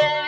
Bye.